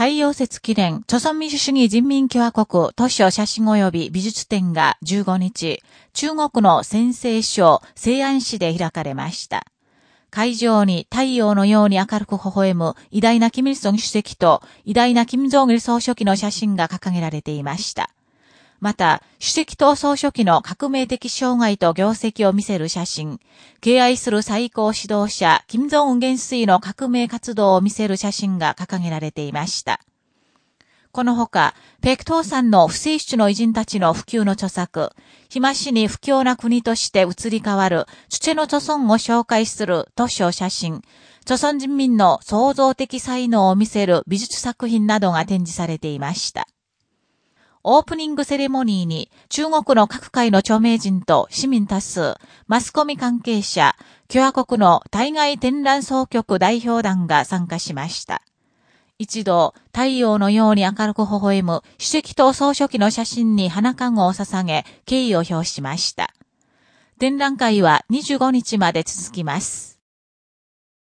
太陽節記念、朝鮮民主主義人民共和国図書写真及び美術展が15日、中国の先生省西安市で開かれました。会場に太陽のように明るく微笑む偉大なキム・イルソン主席と偉大なキム・ジョン・イル総書記の写真が掲げられていました。また、主席党総書記の革命的障害と業績を見せる写真、敬愛する最高指導者、金正恩元帥の革命活動を見せる写真が掲げられていました。このほか、ペクトーさんの不正出の偉人たちの普及の著作、暇しに不況な国として移り変わる、チュチェの著村を紹介する図書写真、著村人民の創造的才能を見せる美術作品などが展示されていました。オープニングセレモニーに中国の各界の著名人と市民多数、マスコミ関係者、共和国の対外展覧総局代表団が参加しました。一度、太陽のように明るく微笑む主席と総書記の写真に花籠を捧げ、敬意を表しました。展覧会は25日まで続きます。